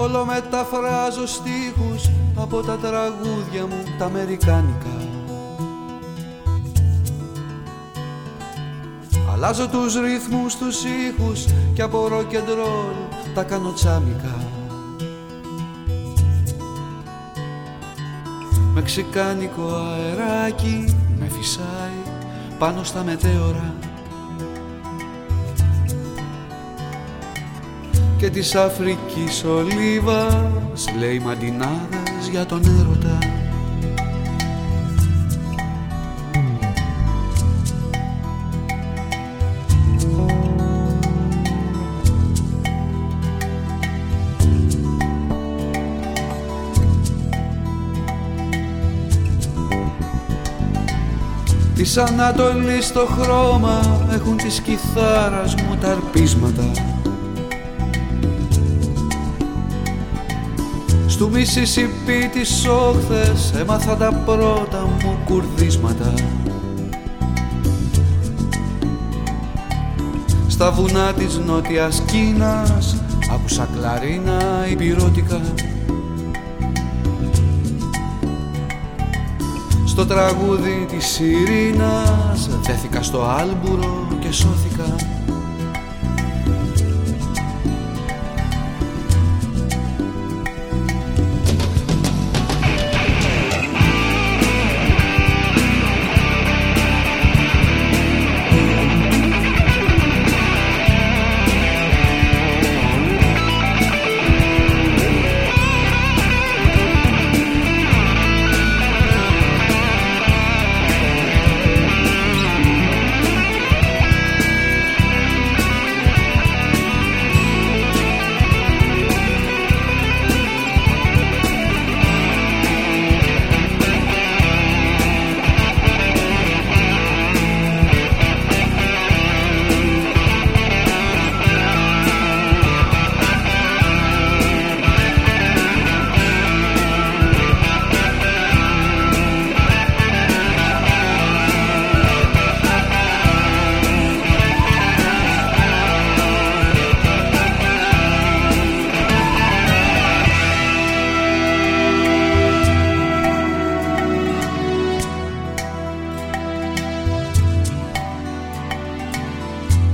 Όλο μεταφράζω στίχους από τα τραγούδια μου τα αμερικάνικα. Αλλάζω τους ρυθμούς, τους ήχους και από rock and roll τα κάνω τσάμικα. Μεξικάνικο αεράκι με φυσάει πάνω στα μετέωρα και της Αφρικής ολίβας λέει μαντινάδες για τον έρωτα. Της Ανατολής στο χρώμα έχουν της κιθάρας μου τα αρπίσματα Στου Μισισιπί τις όχθες έμαθα τα πρώτα μου κουρδίσματα. Στα βουνά της νότιας Κίνας άκουσα κλαρίνα υπηρώtica Στο τραγούδι της Ειρήνας δέθηκα στο άλμπουρο και σώθηκα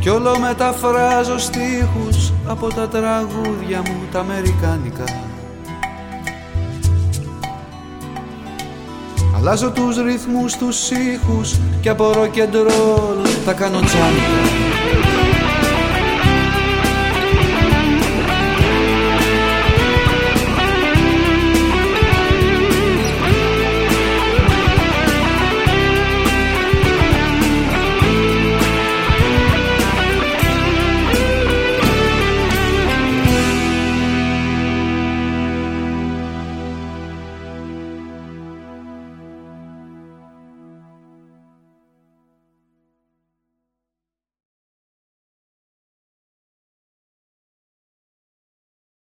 Κι όλο μεταφράζω στίχους από τα τραγούδια μου τα αμερικάνικα. Αλλάζω τους ρυθμούς, τους ήχους και από rock and roll τα κάνω τσάνικα